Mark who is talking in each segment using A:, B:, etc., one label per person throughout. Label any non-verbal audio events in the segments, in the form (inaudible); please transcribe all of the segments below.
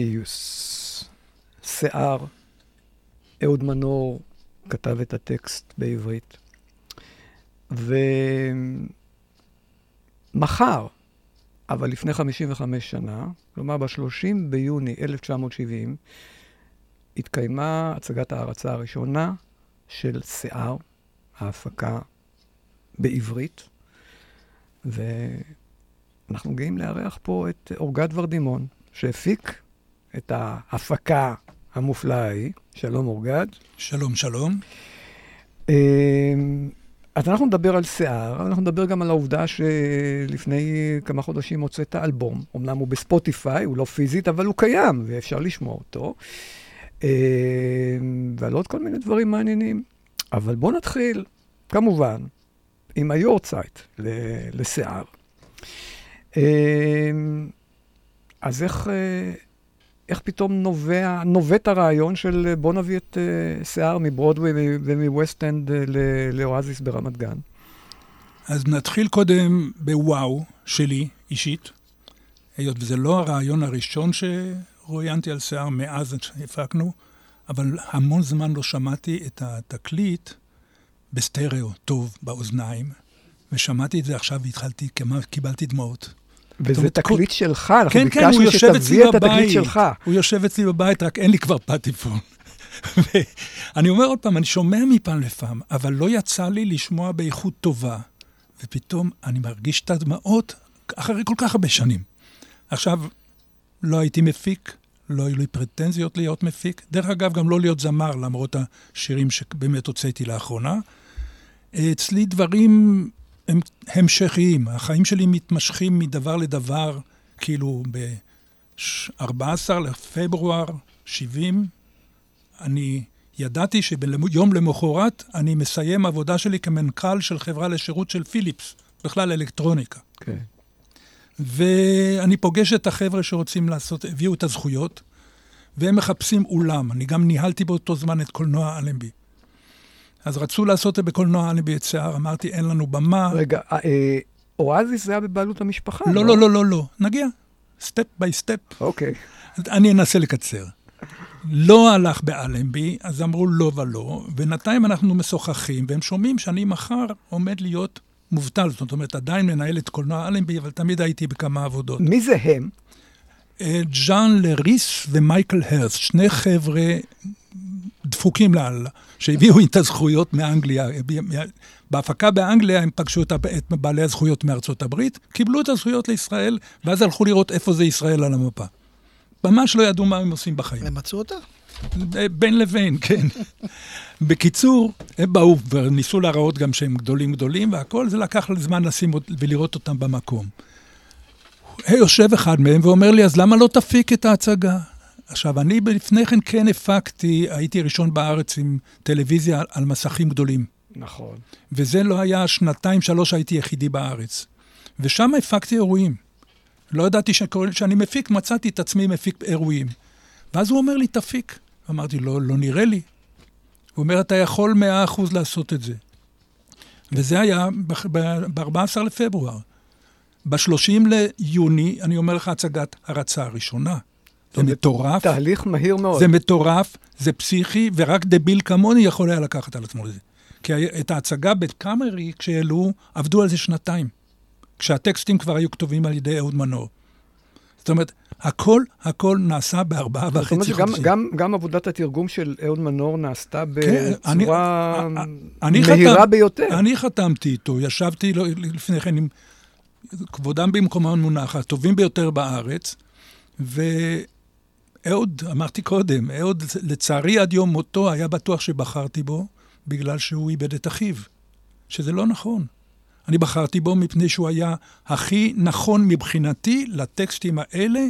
A: אקווריוס, שיער. אהוד מנור כתב את הטקסט בעברית. ומחר, אבל לפני 55 שנה, כלומר ב-30 ביוני 1970, התקיימה הצגת ההרצה הראשונה של שיער, ההפקה בעברית, ואנחנו גאים לארח פה את אורגד ורדימון, שהפיק את ההפקה המופלאה ההיא. שלום אורגד.
B: שלום, שלום.
A: אמ, אז אנחנו נדבר על שיער, אנחנו נדבר גם על העובדה שלפני כמה חודשים הוצאת אלבום. אמנם הוא בספוטיפיי, הוא לא פיזית, אבל הוא קיים, ואפשר לשמוע אותו. אה, ועל עוד כל מיני דברים מעניינים. אבל בואו נתחיל, כמובן, עם היורצייט לשיער. אה, אז איך, אה, איך פתאום נובע, נובט הרעיון של בוא נביא את שיער מברודווי ומווסט אנד לאואזיס ברמת גן?
B: אז נתחיל קודם בוואו שלי, אישית, היות וזה לא הראיון הראשון שרואיינתי על שיער מאז שהפקנו, אבל המון זמן לא שמעתי את התקליט בסטריאו, טוב, באוזניים, ושמעתי את זה עכשיו והתחלתי, קיבלתי דמעות.
A: וזה תקליט. שלך, אנחנו כן, כן ביקשנו כן, שתביא את התקליט שלך.
B: הוא יושב אצלי בבית, רק אין לי כבר פטיפון. (laughs) ואני אומר עוד פעם, אני שומע מפעם לפעם, אבל לא יצא לי לשמוע באיכות טובה. ופתאום אני מרגיש את הדמעות אחרי כל כך הרבה שנים. עכשיו, לא הייתי מפיק, לא היו לי פרטנזיות להיות מפיק. דרך אגב, גם לא להיות זמר, למרות השירים שבאמת הוצאתי לאחרונה. אצלי דברים הם המשכיים. החיים שלי מתמשכים מדבר לדבר, כאילו ב-14 לפברואר 70, אני ידעתי שביום למחרת אני מסיים עבודה שלי כמנכ"ל של חברה לשירות של פיליפס, בכלל אלקטרוניקה. כן. Okay. ואני פוגש את החבר'ה שרוצים לעשות, הביאו את הזכויות, והם מחפשים אולם. אני גם ניהלתי באותו זמן את קולנוע אלנבי. אז רצו לעשות את זה בקולנוע את שיער, אמרתי, אין לנו במה.
A: רגע, אה, אואזיס זה היה בבעלות המשפחה?
B: לא, לא, לא, לא, לא. נגיע. step by step.
A: אוקיי.
B: אני אנסה לקצר. לא הלך באלנבי, אז אמרו לא ולא, בינתיים אנחנו משוחחים, והם שומעים שאני מחר עומד להיות מובטל, זאת אומרת, עדיין מנהל את קולנוע אלנבי, אבל תמיד הייתי בכמה עבודות.
A: מי זה הם?
B: ז'אן אה, לריס ומייקל הרס, שני חבר'ה דפוקים לאללה, שהביאו את הזכויות מאנגליה. בהפקה באנגליה הם פגשו את בעלי הזכויות מארצות הברית, קיבלו את הזכויות לישראל, ואז הלכו לראות איפה זה ישראל על המפה. ממש לא ידעו מה הם עושים בחיים.
C: הם מצאו אותה?
B: בין לבין, כן. בקיצור, הם באו וניסו להראות גם שהם גדולים גדולים, והכל זה לקח זמן לשים ולראות אותם במקום. יושב אחד מהם ואומר לי, אז למה לא תפיק את ההצגה? עכשיו, אני לפני כן כן הפקתי, הייתי ראשון בארץ עם טלוויזיה על מסכים גדולים.
A: נכון.
B: וזה לא היה שנתיים, שלוש הייתי יחידי בארץ. ושם הפקתי אירועים. לא ידעתי שאני מפיק, מצאתי את עצמי מפיק אירועים. ואז הוא אומר לי, תפיק. אמרתי, לא, לא נראה לי. הוא אומר, אתה יכול מאה אחוז לעשות את זה. וזה היה ב-14 לפברואר. ב-30 ליוני, אני אומר לך, הצגת הרצה הראשונה. זה מטורף.
A: תהליך מהיר מאוד.
B: זה מטורף, זה פסיכי, ורק דביל כמוני יכול היה לקחת על עצמו את זה. כי את ההצגה בקאמרי, כשהעלו, עבדו על זה שנתיים. כשהטקסטים כבר היו כתובים על ידי אהוד מנור. זאת אומרת, הכל, הכל נעשה בארבעה וחצי חודשים.
A: גם, גם, גם עבודת התרגום של אהוד מנור נעשתה כן, בצורה אני, מהירה
B: חתם,
A: ביותר.
B: אני חתמתי איתו, ישבתי לפני כן עם כבודם במקומם מונח, הטובים ביותר בארץ, ואהוד, אמרתי קודם, אהוד, לצערי עד יום מותו היה בטוח שבחרתי בו, בגלל שהוא איבד את אחיו, שזה לא נכון. אני בחרתי בו מפני שהוא היה הכי נכון מבחינתי לטקסטים האלה,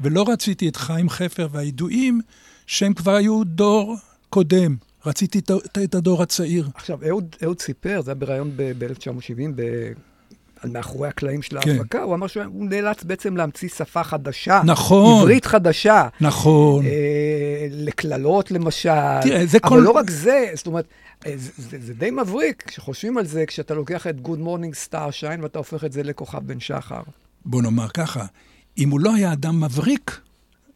B: ולא רציתי את חיים חפר והידועים, שהם כבר היו דור קודם. רציתי את הדור הצעיר.
A: עכשיו, אהוד, אהוד סיפר, זה היה בריאיון ב-1970, על מאחורי הקלעים של כן. ההפקה, כן. הוא אמר שהוא נאלץ בעצם להמציא שפה חדשה.
B: נכון.
A: עברית חדשה.
B: נכון.
A: אה, לקללות למשל. תראה, זה אבל כל... אבל לא רק זה, זאת אומרת, אה, זה, זה, זה די מבריק כשחושבים על זה, כשאתה לוקח את Good Morning Star Shine ואתה הופך את זה לכוכב בן שחר.
B: בוא נאמר ככה, אם הוא לא היה אדם מבריק,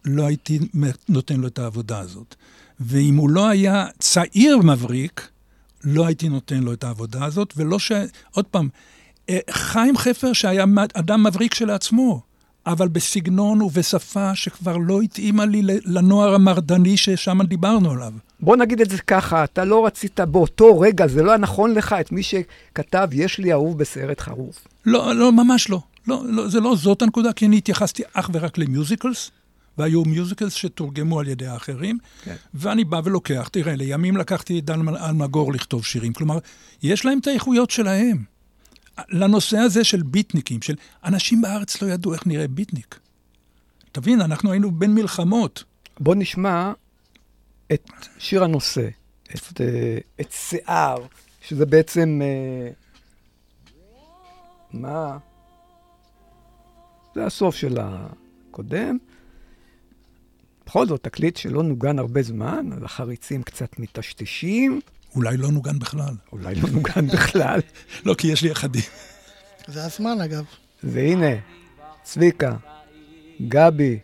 B: לא הייתי נותן לו את העבודה הזאת. ואם הוא לא היה צעיר מבריק, לא הייתי נותן לו את העבודה הזאת, ולא ש... עוד פעם, חיים חפר שהיה אדם מבריק שלעצמו, אבל בסגנון ובשפה שכבר לא התאימה לי לנוער המרדני ששם דיברנו עליו.
A: בוא נגיד את זה ככה, אתה לא רצית באותו רגע, זה לא היה נכון לך את מי שכתב "יש לי אהוב בסרט חרוף".
B: לא, לא, ממש לא. לא, לא. זה לא זאת הנקודה, כי אני התייחסתי אך ורק ל musicals, והיו musicals שתורגמו על ידי האחרים,
A: כן.
B: ואני בא ולוקח, תראה, לימים לקחתי את דן אלמגור לכתוב שירים. כלומר, יש להם את האיכויות שלהם. לנושא הזה של ביטניקים, של אנשים בארץ לא ידעו איך נראה ביטניק. תבין, אנחנו היינו בין מלחמות.
A: בוא נשמע את שיר הנושא, את, אה, את שיער, שזה בעצם... אה, מה? זה הסוף של הקודם. בכל זאת, תקליט שלא נוגן הרבה זמן, אז החריצים קצת מטשטשים,
B: אולי לא נוגן בכלל.
A: אולי לא נוגן בכלל.
B: לא, כי יש לי אחדים.
C: זה הזמן, אגב.
A: והנה, צביקה, גבי,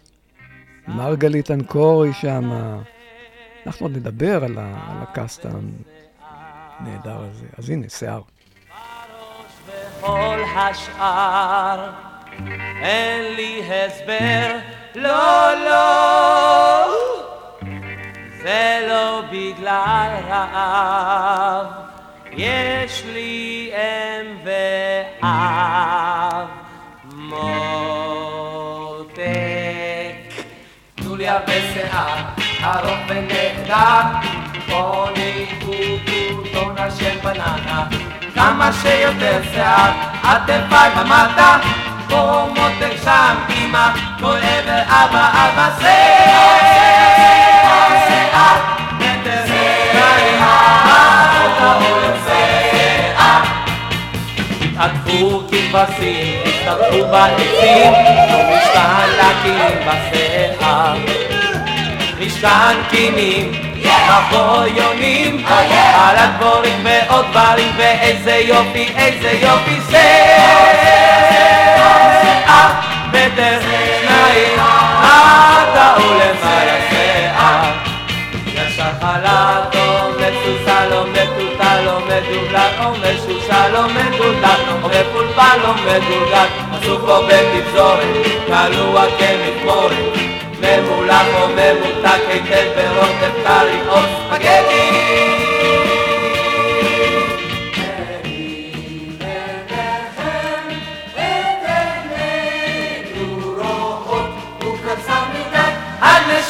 A: מרגלית אנקורי שם. אנחנו עוד נדבר על, ה, על הקאסט הנהדר הזה. אז הנה, שיער.
D: וכל השאר אין לי הסבר, לא, לא, זה לא בגלל רעב, יש לי אם ואב, מותק. תנו לי הרבה שיער, ארוך ונהדר, פוני קוטונה של בננה, כמה שיותר שיער, עטפיי ומטה, פה מותק שם אמא, כואב אבא אבא שיער, התעטפו כבשים, הסתבכו בעצים, ומשכן להקים בשיער. משכן קינים, מבוא יונים, על הדבורים ועוד דברים, ואיזה יופי, איזה יופי שיער, מטר, שניים, עד ולמעלה. ישר חלטו, מסוסלו, מטוטלו, מדובלת, או משושלו, מדודלת, או מפולפל, או מדודלת, עשו פה בתפזורת, קלוע כמכמורת, ממולח או ממותק היטב ברוטב קרי או ספגטי.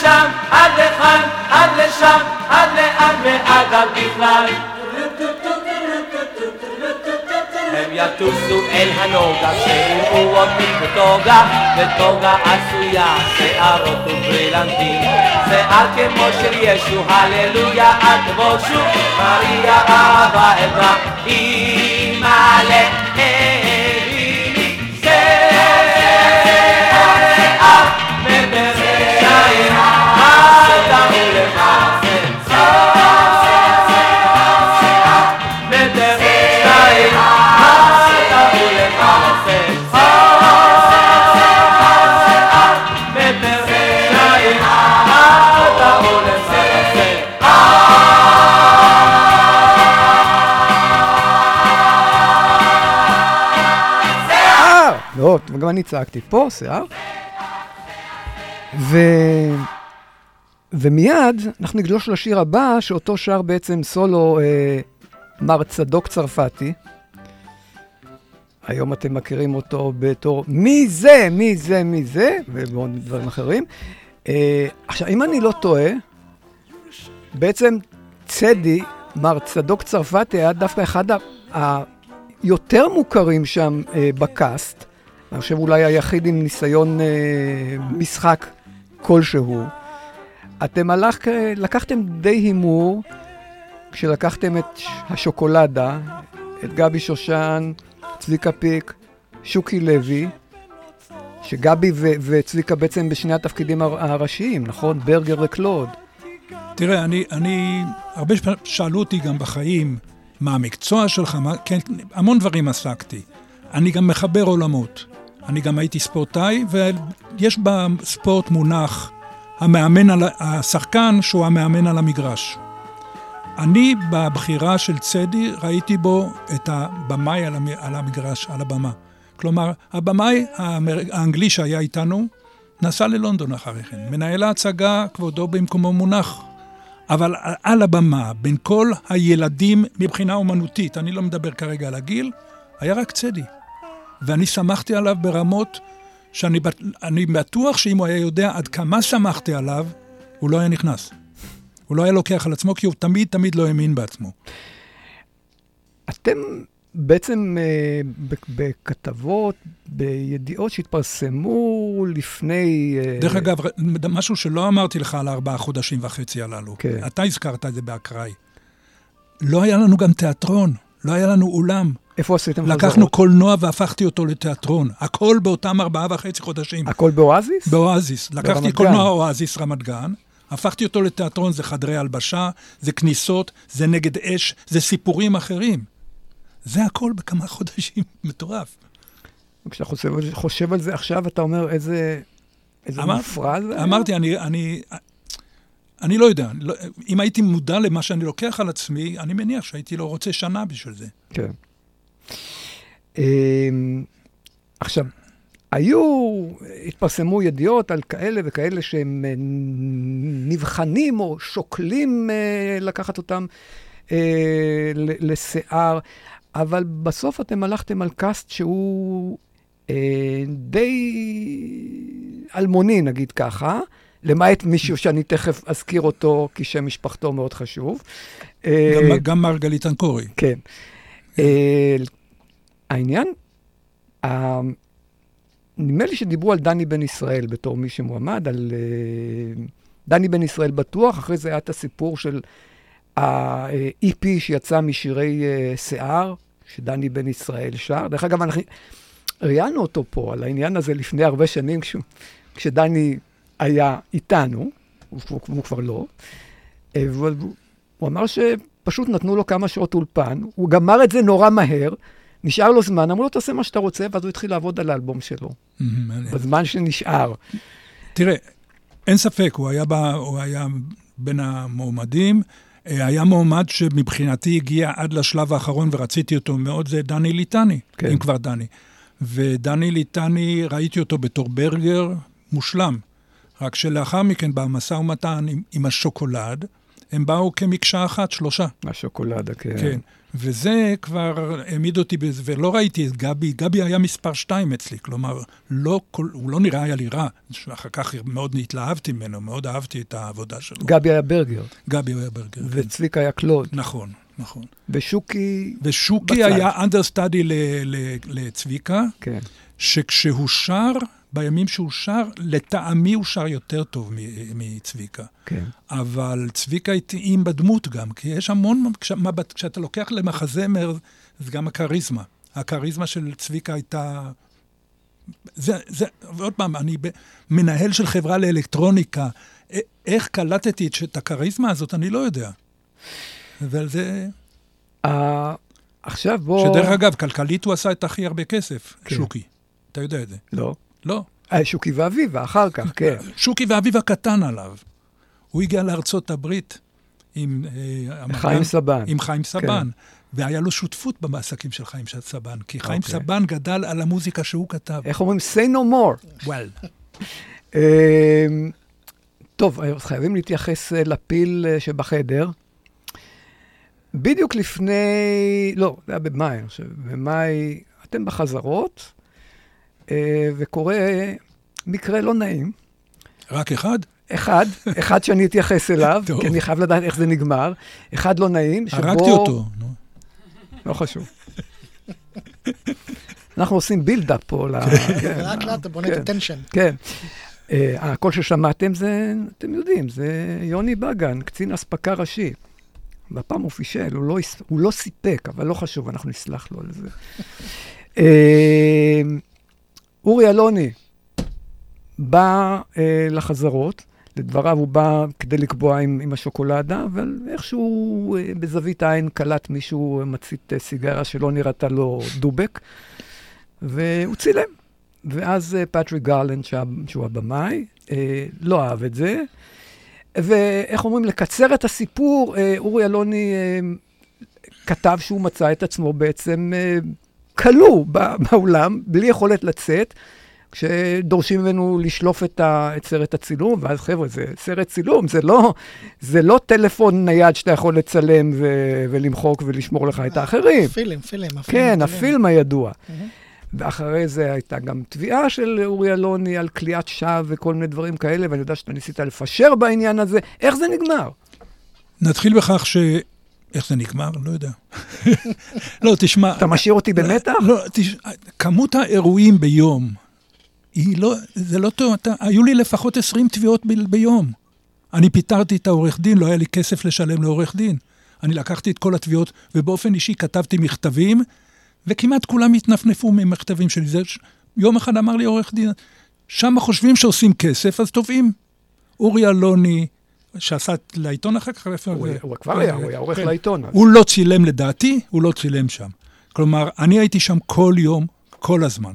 D: לשם, עד לכאן, עד לשם, עד לאן ועד על בכלל. הם יטוסו אל הנוגה, שיראו אותי בטוגה, בטוגה עשויה, שערות וברילנטים. שיער כמו של ישו, הללויה, אל תבושו, מריה אהבה עדנה, אימא'לה, אליני, שיער, מבר, שניים, עדה ולמעשה,
A: אני צעקתי פה, שיער. ו... ומיד אנחנו נגלוש לשיר הבא, שאותו שר בעצם סולו אה, מר צדוק צרפתי. היום אתם מכירים אותו בתור מי זה, מי זה, מי זה, ועוד דברים אחרים. אה, עכשיו, אם אני לא טועה, בעצם צדי, מר צדוק צרפתי, היה דווקא אחד היותר מוכרים שם אה, בקאסט. אני חושב אולי היחיד עם ניסיון אה, משחק כלשהו. אתם הלך, לקחתם די הימור כשלקחתם את השוקולדה, את גבי שושן, צביקה פיק, שוקי לוי, שגבי וצביקה בעצם בשני התפקידים הר- הראשיים, נכון? ברגר וקלוד.
B: תראה, אני, אני, הרבה שאלו אותי גם בחיים, מה המקצוע שלך, מה, כן, המון דברים עסקתי. אני גם מחבר עולמות. אני גם הייתי ספורטאי, ויש בספורט מונח המאמן על, השחקן שהוא המאמן על המגרש. אני בבחירה של צדי ראיתי בו את הבמאי על, המ, על המגרש, על הבמה. כלומר, הבמאי האנגלי שהיה איתנו נסע ללונדון אחרי כן. מנהל ההצגה, כבודו במקומו מונח. אבל על הבמה, בין כל הילדים מבחינה אומנותית, אני לא מדבר כרגע על הגיל, היה רק צדי. ואני שמחתי עליו ברמות שאני בט- אני בטוח שאם הוא היה יודע עד כמה שמחתי עליו, הוא לא היה נכנס. הוא לא היה לוקח על עצמו, כי הוא תמיד תמיד לא האמין בעצמו.
A: אתם בעצם אה, בכתבות, בידיעות שהתפרסמו לפני... אה,
B: דרך אגב, משהו שלא אמרתי לך על הארבעה חודשים וחצי הללו.
A: כן.
B: אתה הזכרת את זה באקראי. לא היה לנו גם תיאטרון, לא היה לנו אולם.
A: איפה עשיתם
B: לקחנו
A: חזרות?
B: קולנוע והפכתי אותו לתיאטרון. הכל באותם ארבעה וחצי חודשים.
A: הכל באואזיס?
B: באואזיס. לקחתי קולנוע. אואזיס רמת גן, הפכתי אותו לתיאטרון, זה חדרי הלבשה, זה כניסות, זה נגד אש, זה סיפורים אחרים. זה הכל בכמה חודשים, (laughs) מטורף.
A: כשאתה חושב, חושב על זה עכשיו, אתה אומר איזה, איזה
B: אמר-
A: מופרע זה היה?
B: אמרתי, אני, אני, אני לא יודע, לא, אם הייתי מודע למה שאני לוקח על עצמי, אני מניח שהייתי לא רוצה שנה בשביל זה.
A: כן. אמ, עכשיו, היו, התפרסמו ידיעות על כאלה וכאלה שהם אה, נבחנים או שוקלים אה, לקחת אותם אה, לשיער, אבל בסוף אתם הלכתם על קאסט שהוא די אלמוני, נגיד ככה, למעט מישהו שאני תכף אזכיר אותו, כי שם משפחתו מאוד חשוב.
B: גם, גם מרגלית אנקורי.
A: כן. אה, העניין, ה- נדמה לי שדיברו על דני בן ישראל בתור מי שמועמד, על אה, דני בן ישראל בטוח, אחרי זה היה את הסיפור של ה-EP שיצא משירי אה, שיער, שדני בן ישראל שר. דרך אגב, אנחנו ראיינו אותו פה על העניין הזה לפני הרבה שנים, כש, כשדני היה איתנו, הוא, הוא, הוא כבר לא, אה, אבל הוא אמר שפשוט נתנו לו כמה שעות אולפן, הוא גמר את זה נורא מהר, נשאר לו זמן, אמרו לו, תעשה מה שאתה רוצה, ואז הוא התחיל לעבוד על האלבום שלו. בזמן שנשאר.
B: תראה, אין ספק, הוא היה, ב, הוא היה בין המועמדים. אה, היה מועמד שמבחינתי הגיע עד לשלב האחרון ורציתי אותו מאוד, זה דני ליטני,
A: כן.
B: אם כבר דני. ודני ליטני, ראיתי אותו בתור ברגר מושלם. רק שלאחר מכן, במשא ומתן עם, עם השוקולד, הם באו כמקשה אחת, שלושה.
A: השוקולדה, כן.
B: כן. וזה כבר העמיד אותי ולא ראיתי את גבי, גבי היה מספר שתיים אצלי, כלומר, לא כל, הוא לא נראה היה לי רע, אחר כך מאוד התלהבתי ממנו, מאוד אהבתי את העבודה שלו.
A: גבי היה ברגר,
B: גבי היה ברגר. כן.
A: וצביקה היה קלוד,
B: נכון, נכון.
A: ושוקי,
B: ושוקי
A: בצד.
B: היה ל- לצביקה,
A: כן.
B: שכשהוא שר, בימים שהוא שר, לטעמי הוא שר יותר טוב מצביקה.
A: כן.
B: אבל צביקה התאים בדמות גם, כי יש המון, כש, מבט, כשאתה לוקח למחזמר, זה גם הכריזמה. הכריזמה של צביקה הייתה... זה, זה, ועוד פעם, אני ב, מנהל של חברה לאלקטרוניקה. א- איך קלטתי את, הכריזמה הזאת, אני לא יודע. ועל זה...
A: אה, עכשיו בוא...
B: שדרך אגב, כלכלית הוא עשה את הכי הרבה כסף,
A: כן.
B: שוקי. אתה יודע את זה.
A: לא.
B: לא.
A: אה, שוקי ואביבה, אחר כך, כן.
B: שוקי ואביו הקטן עליו. הוא הגיע לארצות הברית עם... אה,
A: חיים סבן.
B: עם חיים סבן. והיה לו שותפות בעסקים של חיים סבן, כי חיים
A: אוקיי.
B: סבן גדל על המוזיקה שהוא כתב.
A: איך אומרים? say no more.
B: וואל.
A: אמ, טוב, אז חייבים להתייחס אה, לפיל אה, שבחדר. בדיוק לפני, לא, זה היה במאי, אני חושב, במאי, אתם בחזרות, אה, וקורה מקרה לא נעים.
B: רק אחד?
A: אחד, (laughs) אחד שאני אתייחס אליו. כי אני חייב לדעת איך זה נגמר. אחד לא נעים, שבו...
B: הרגתי אותו.
A: לא חשוב. אנחנו עושים בילדאפ פה. ל- כן,
C: לאט לאט אתה בונה
A: כן.
C: את הטנשן.
A: כן. אה, הקול ששמעתם זה, אתם יודעים, זה יוני בגן, קצין אספקה ראשי. והפעם הוא פישל, הוא לא, הוא לא סיפק, אבל לא חשוב, אנחנו נסלח לו על זה. (laughs) אה, אורי אלוני בא אה, לחזרות, לדבריו הוא בא כדי לקבוע עם, עם השוקולדה, אבל איכשהו אה, בזווית העין קלט מישהו מצית אה, סיגריה שלא נראתה לו דובק, והוא צילם. ואז אה, פטריק גרלנד, שה- שהוא הבמאי, אה, לא אהב את זה. ואיך אומרים, לקצר את הסיפור, אה, אורי אלוני אה, כתב שהוא מצא את עצמו בעצם אה, כלוא בא- באולם, בלי יכולת לצאת, כשדורשים ממנו לשלוף את, ה, את סרט הצילום, ואז חבר'ה, זה סרט צילום, זה לא, זה לא טלפון נייד שאתה יכול לצלם ו, ולמחוק ולשמור לך את האחרים.
C: פילם. הפילם
A: כן. הפילם הידוע. ואחרי זה הייתה גם תביעה של אורי אלוני על כליאת שווא וכל מיני דברים כאלה, ואני יודע שאתה ניסית לפשר בעניין הזה. איך זה נגמר?
B: נתחיל בכך ש... איך זה נגמר? לא יודע. (laughs) לא, תשמע...
A: אתה משאיר אותי במתח?
B: לא, תש... כמות האירועים ביום, היא לא, זה לא טוב, אתה, היו לי לפחות 20 תביעות ב, ביום. אני פיטרתי את העורך דין, לא היה לי כסף לשלם לעורך דין. אני לקחתי את כל התביעות, ובאופן אישי כתבתי מכתבים, וכמעט כולם התנפנפו ממכתבים שלי. זה, יום אחד אמר לי עורך דין, שם חושבים שעושים כסף, אז תובעים. אורי אלוני, שעשה לעיתון אחר כך, איפה
A: הוא,
B: זה?
A: הוא כבר היה, הוא היה עורך
B: כן.
A: לעיתון. אז.
B: הוא לא צילם לדעתי, הוא לא צילם שם. כלומר, אני הייתי שם כל יום, כל הזמן.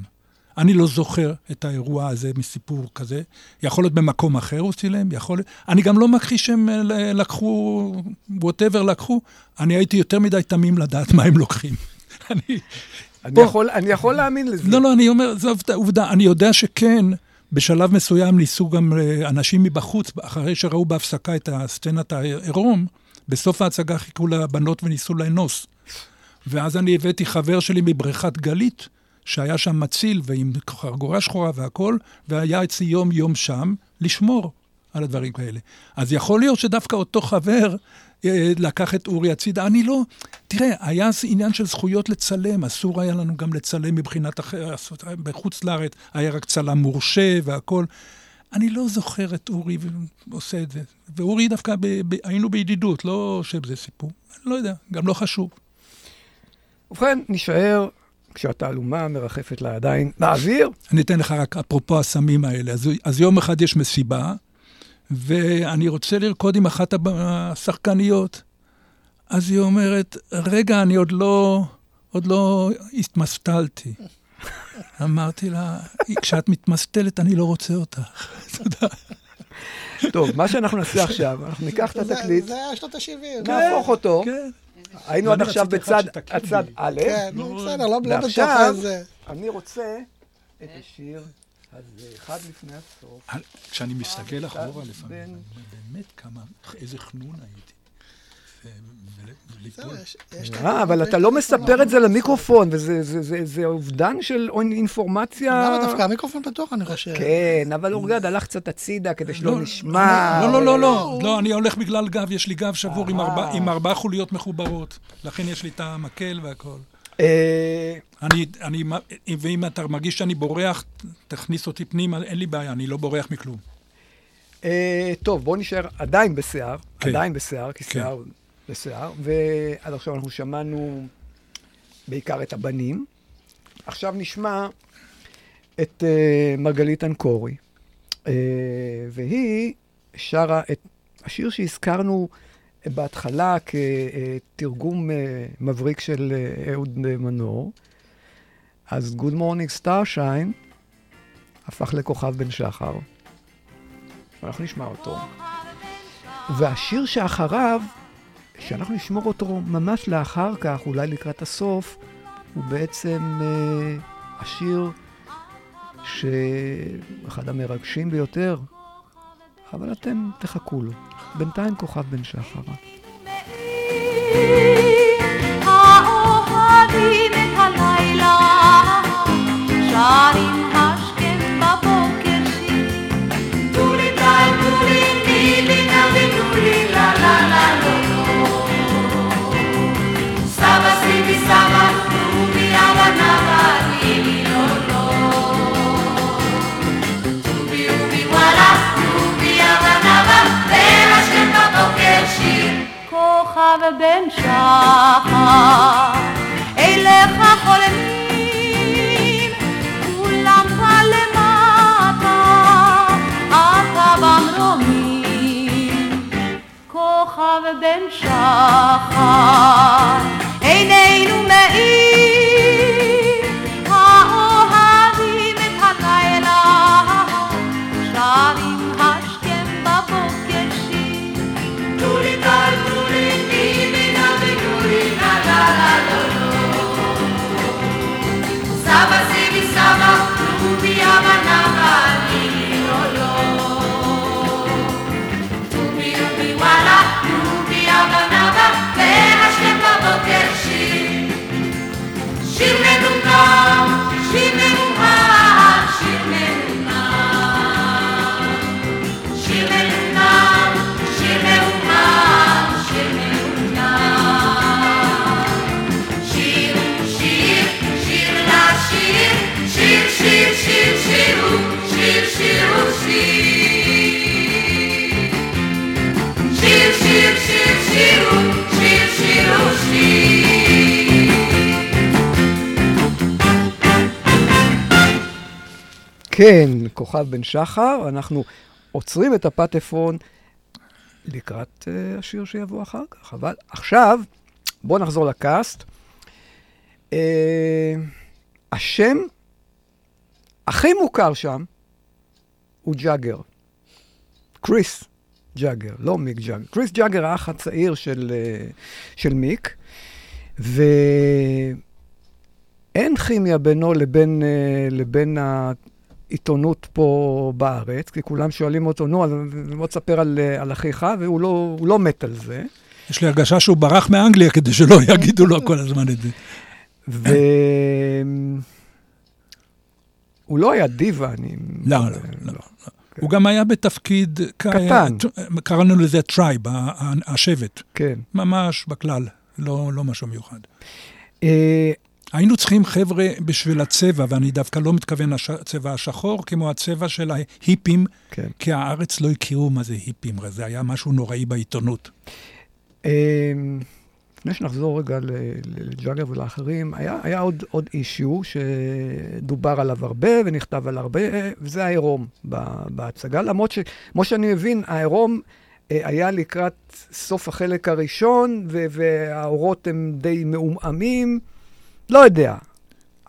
B: אני לא זוכר את האירוע הזה מסיפור כזה. יכול להיות במקום אחר הוא צילם, יכול להיות... אני גם לא מכחיש שהם אה, לקחו, ווטאבר לקחו. אני הייתי יותר מדי תמים לדעת מה הם לוקחים. (laughs) אני...
A: אני, יכול, אני יכול להאמין לזה.
B: לא, לא, אני אומר, זו עובדה. אני יודע שכן, בשלב מסוים ניסו גם אה, אנשים מבחוץ, אחרי שראו בהפסקה את הסצנת העירום, בסוף ההצגה חיכו לבנות וניסו לאנוס. ואז אני הבאתי חבר שלי מבריכת גלית, שהיה שם מציל ועם חגורה שחורה והכול, והיה אצלי יום-יום שם לשמור על הדברים כאלה. אז יכול להיות שדווקא אותו חבר לקח את אורי הצידה. אני לא... תראה, היה עניין של זכויות לצלם, אסור היה לנו גם לצלם מבחינת אחר, בחוץ לארץ, היה רק צלם מורשה והכול. אני לא זוכר את אורי עושה את זה. ואורי דווקא, ב, ב, היינו בידידות, לא שזה סיפור. אני לא יודע, גם לא חשוב.
A: ובכן, נשאר כשהתעלומה מרחפת לה עדיין באוויר.
B: אני אתן לך רק אפרופו הסמים האלה. אז, אז יום אחד יש מסיבה, ואני רוצה לרקוד עם אחת השחקניות. אז היא אומרת, רגע, אני עוד לא, עוד לא התמסטלתי. (laughs) אמרתי לה, כשאת מתמסטלת, אני לא רוצה אותך. (laughs) תודה.
A: טוב, מה שאנחנו נעשה עכשיו, אנחנו ניקח את
C: זה-
A: התקליט,
C: זה היה שנות ה-70.
A: נהפוך אותו.
B: כן.
A: היינו עד עכשיו בצד הצד. א',
C: כן, בסדר, לא לא בתוך
A: ועכשיו-
C: איזה...
A: אני רוצה את השיר הזה, אחד לפני הסוף.
B: כשאני מסתכל אחורה לפעמים, באמת כמה, איזה חנון הייתי.
A: אה, אבל אתה לא מספר את זה למיקרופון, וזה זה- זה- זה אובדן של אינפורמציה.
C: למה דווקא המיקרופון פתוח, אני חושב.
A: כן, אבל אורגד הלך קצת הצידה כדי שלא נשמע.
B: לא, לא, לא, לא, לא, אני הולך בגלל גב, יש לי גב שבור עם
A: אה.
B: עם ארבע חוליות מחוברות. לכן יש לי את המקל והכל.
A: אה,
B: אני, אני, ואם אתה מרגיש שאני בורח, תכניס אותי פנימה, אין לי בעיה, אני לא בורח מכלום.
A: אה, טוב, בואו נשאר עדיין בשיער,
B: כן.
A: עדיין בשיער, כי
B: כן.
A: שיער בשיער, ועד עכשיו אנחנו שמענו בעיקר את הבנים. עכשיו נשמע את אה, מרגלית אנקורי, אה, והיא שרה את השיר שהזכרנו בהתחלה כתרגום אה, מבריק של אה, אהוד מנור. אז Good Morning Starshine הפך לכוכב בן שחר. אנחנו נשמע אותו. והשיר שאחריו, שאנחנו נשמור אותו ממש לאחר כך, אולי לקראת הסוף, הוא בעצם אה, השיר שאחד המרגשים ביותר, אבל אתם תחכו לו. בינתיים כוכב בן שחר.
E: האוהבים כוכב בן שחר, אליך חולמים, כולם כאן למטה, אתה במרומים. כוכב בן שחר, עינינו
A: כן, כוכב בן שחר, אנחנו עוצרים את הפטפון לקראת אה, השיר שיבוא אחר כך. אבל עכשיו, בואו נחזור לקאסט. אה, השם הכי מוכר שם הוא ג'אגר. קריס ג'אגר, לא מיק ג'אגר. קריס ג'אגר, האח הצעיר של, אה, של מיק, ואין כימיה בינו לבין, לבין העיתונות פה בארץ, כי כולם שואלים אותו, נו, אז בוא תספר על, על אחיך, והוא לא, לא מת על זה.
B: יש לי הרגשה שהוא ברח מאנגליה כדי שלא (laughs) יגידו לו כל הזמן את זה.
A: ו... הוא לא היה דיבה, אני...
B: לא, לא, לא. הוא גם היה בתפקיד...
A: קטן.
B: קראנו לזה tribe, השבט.
A: כן.
B: ממש בכלל, לא, לא משהו מיוחד. היינו צריכים חבר'ה בשביל הצבע, ואני דווקא לא מתכוון לצבע השחור, כמו הצבע של ההיפים,
A: כן.
B: כי הארץ לא הכירו מה זה היפים, זה היה משהו נוראי בעיתונות.
A: אה, לפני שנחזור רגע לג'אגר ולאחרים, היה, היה עוד, עוד אישיו שדובר עליו הרבה ונכתב עליו הרבה, וזה העירום בהצגה, למרות שכמו שאני מבין, העירום אה, היה לקראת סוף החלק הראשון, והאורות הם די מעומעמים, לא יודע.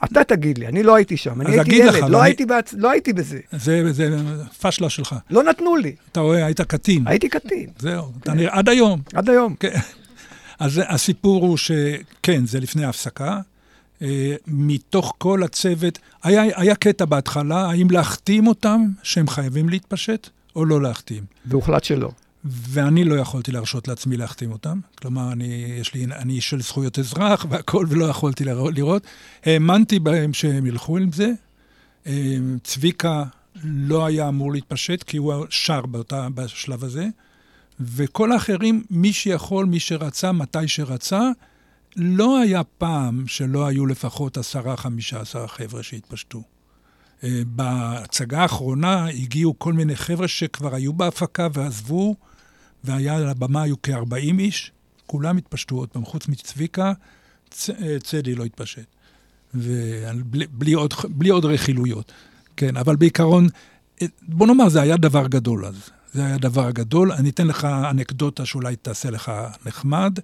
A: אתה תגיד לי, אני לא הייתי שם, אני הייתי ילד,
B: לך,
A: לא,
B: ואני-
A: הייתי בהצ... לא הייתי בזה,
B: זה, זה פשלה שלך.
A: לא נתנו לי,
B: אתה רואה, היית קטין.
A: הייתי קטין,
B: זהו, אתה נראה, עד היום.
A: עד היום.
B: כן. אז הסיפור הוא שכן, זה לפני ההפסקה. אה, מתוך כל הצוות, היה, היה קטע בהתחלה, האם להחתים אותם שהם חייבים להתפשט, או לא להחתים.
A: והוחלט שלא.
B: ואני לא יכולתי להרשות לעצמי להחתים אותם. כלומר, אני, יש לי, אני איש של זכויות אזרח והכול, ולא יכולתי לראות-. האמנתי בהם שהם ילכו עם זה. אה, צביקה לא היה אמור להתפשט, כי הוא שר באותה, בשלב הזה. וכל האחרים, מי שיכול, מי שרצה, מתי שרצה, לא היה פעם שלא היו לפחות עשרה, חמישה עשר חבר'ה שהתפשטו. אה, בהצגה האחרונה הגיעו כל מיני חבר'ה שכבר היו בהפקה ועזבו, והיה על הבמה היו כ-40 איש, כולם התפשטו עוד פעם, חוץ מצביקה, צ, אה, צדי לא התפשט. ובלי בלי עוד, בלי עוד רכילויות. כן, אבל בעיקרון, אה, בוא נאמר, זה היה דבר גדול אז. זה היה דבר גדול. אני אתן לך אנקדוטה שאולי תעשה לך נחמד.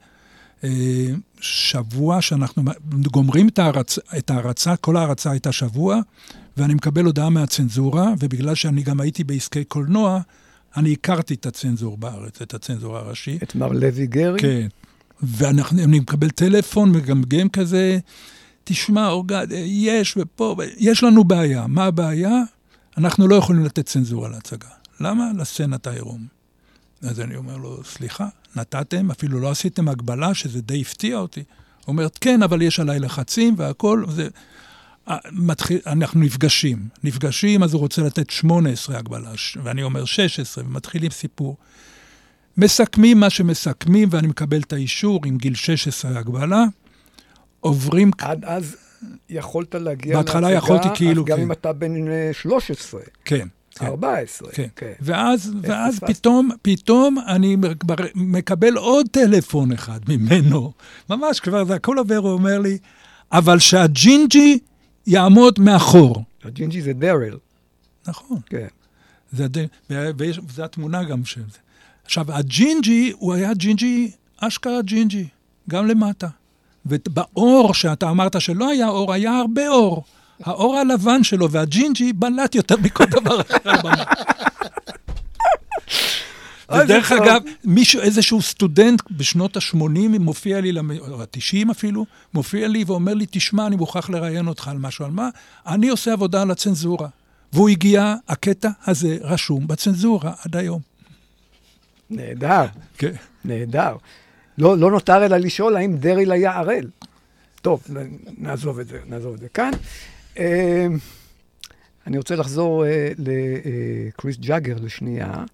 B: אה, שבוע שאנחנו גומרים את ההרצה, את ההרצה, כל ההרצה הייתה שבוע, ואני מקבל הודעה מהצנזורה, ובגלל שאני גם הייתי בעסקי קולנוע, אני הכרתי את הצנזור בארץ, את הצנזור הראשי.
A: את מר לוי גרי?
B: כן. ואני מקבל טלפון מגמגם כזה, תשמע, אורגד, יש ופה, יש לנו בעיה. מה הבעיה? אנחנו לא יכולים לתת צנזורה להצגה. למה? לסצנת העירום. אז אני אומר לו, סליחה, נתתם, אפילו לא עשיתם הגבלה, שזה די הפתיע אותי. הוא אומר, כן, אבל יש עליי לחצים והכול, זה... אה, מתחיל, אנחנו נפגשים. נפגשים, אז הוא רוצה לתת 18 הגבלה, ואני אומר 16, ומתחילים סיפור. מסכמים מה שמסכמים, ואני מקבל את האישור עם גיל 16 הגבלה. עוברים...
A: עד אז יכולת להגיע
B: בהתחלה יכולתי כאילו,
A: גם
B: כן.
A: אם אתה בן אה, 13,
B: כן. כן.
A: 14.
B: כן.
A: כן.
B: ואז, ואז? פתאום, פתאום אני מקבל עוד טלפון אחד ממנו. ממש, כבר זה הכל עובר, הוא אומר לי, אבל שהג'ינג'י יעמוד מאחור.
A: הג'ינג'י זה דרל.
B: נכון.
A: כן.
B: זה, הד- וזו התמונה גם של זה. עכשיו, הג'ינג'י, הוא היה ג'ינג'י, אשכרה ג'ינג'י, גם למטה. ובאור שאתה אמרת שלא היה אור, היה הרבה אור. האור הלבן שלו והג'ינג'י בלט יותר מכל (laughs) דבר אחר ודרך. אגב, מישהו, איזשהו סטודנט בשנות ה-80 מופיע לי, או ה-90 אפילו, מופיע לי ואומר לי, תשמע, אני מוכרח לראיין אותך על משהו, על מה? אני עושה עבודה על הצנזורה. והוא הגיע, הקטע הזה רשום בצנזורה עד היום.
A: נהדר,
B: כן.
A: נהדר. לא, לא נותר אלא לשאול האם דרל היה ערל. טוב, נעזוב את זה, נעזוב את זה כאן. אה, אני רוצה לחזור אה, לקריס ג'אגר לשנייה.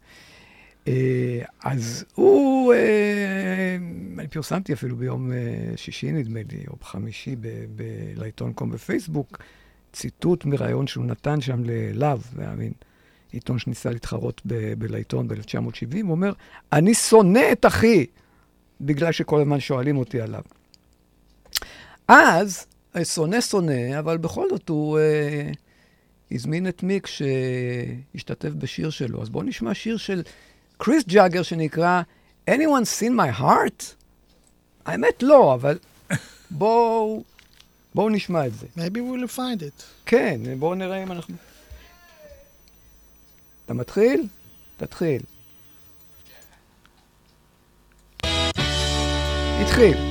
A: אה, אז הוא, אה, אני פרסמתי אפילו ביום אה, שישי, נדמה לי, או בחמישי, לעיתון קום בפייסבוק, ציטוט מראיון שהוא נתן שם ללאו, זה היה מין עיתון שניסה להתחרות בלעיתון ב-1970, הוא אומר, אני שונא את אחי, בגלל שכל הזמן שואלים אותי עליו. אז, שונא שונא, אבל בכל זאת הוא אה, הזמין את מיק שהשתתף בשיר שלו. אז בואו נשמע שיר של קריס ג'אגר שנקרא Anyone seen my heart? האמת לא, אבל בואו בואו נשמע את זה.
C: Maybe we'll find it.
A: כן, בואו נראה אם אנחנו... אתה מתחיל? תתחיל. התחיל.